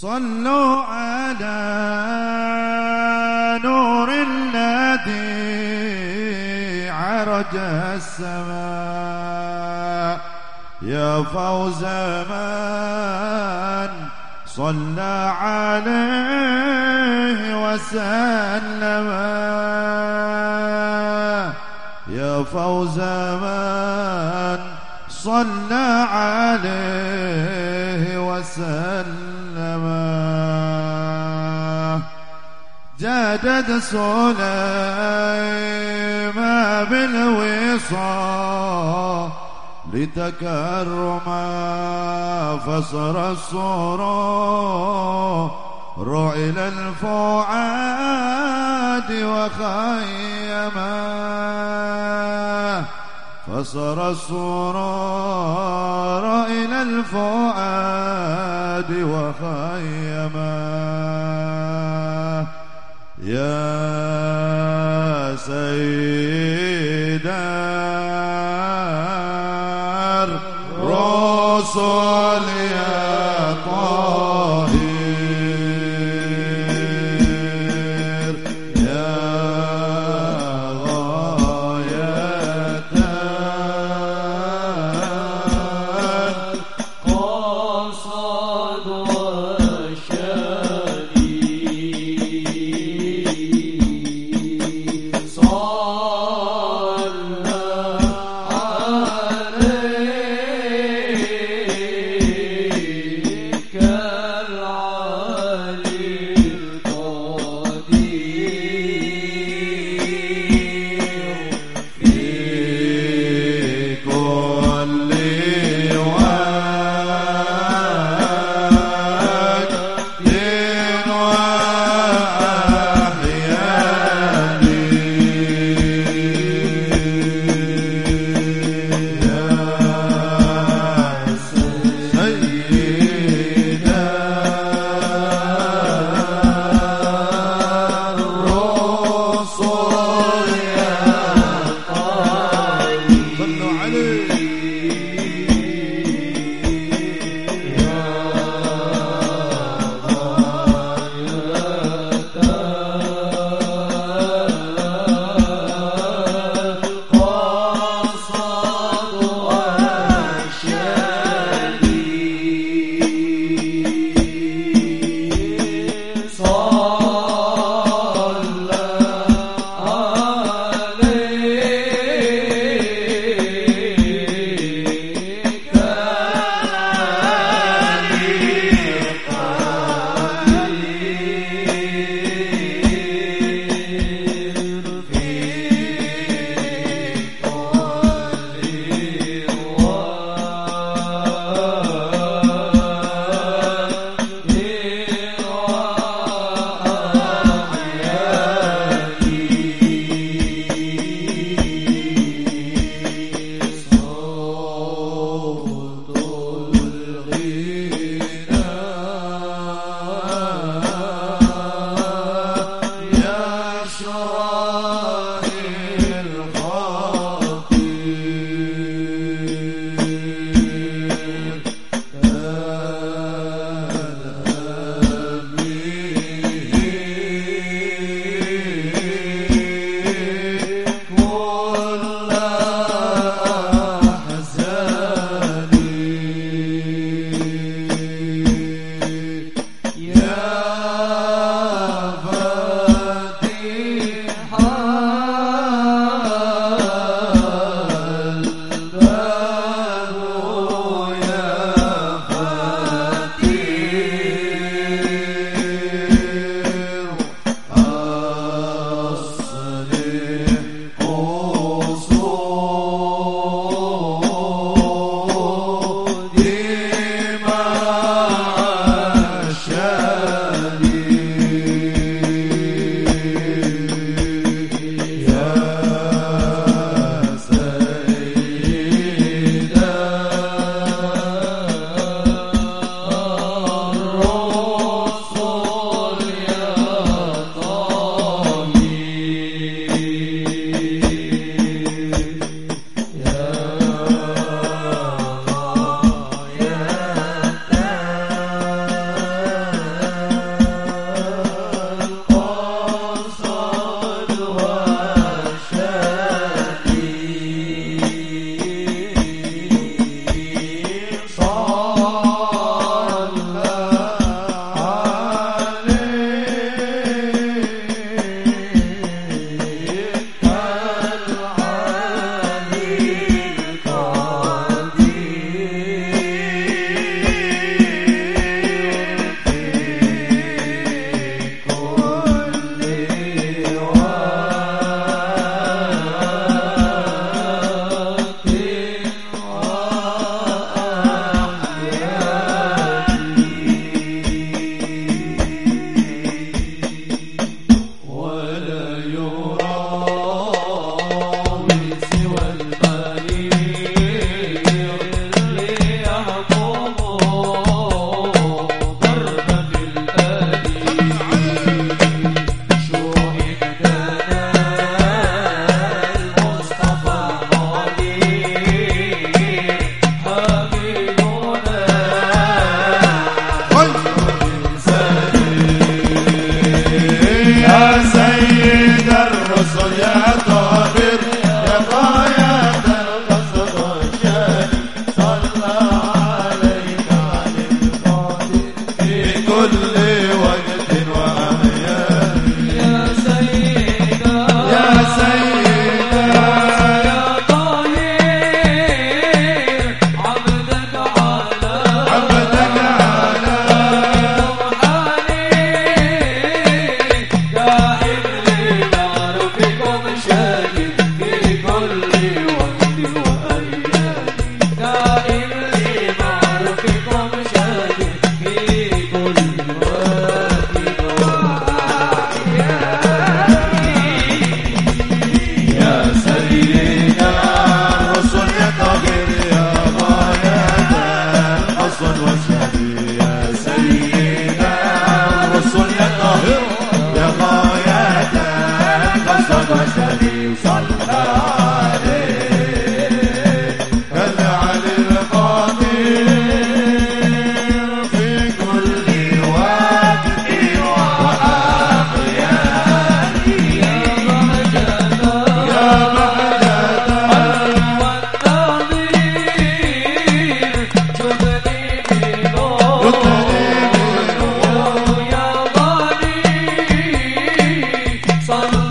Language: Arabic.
صلوا على نور الذي عرج السماء. يا فوز من صلى عليه وسلم. يا فوز من صلى عليه وسلم. جدد سليم بالوصال لتكرما فصر السرور إلى الفؤاد وخيما فصر السرور إلى الفؤاد وخيما يا سيدا الرسل Bye.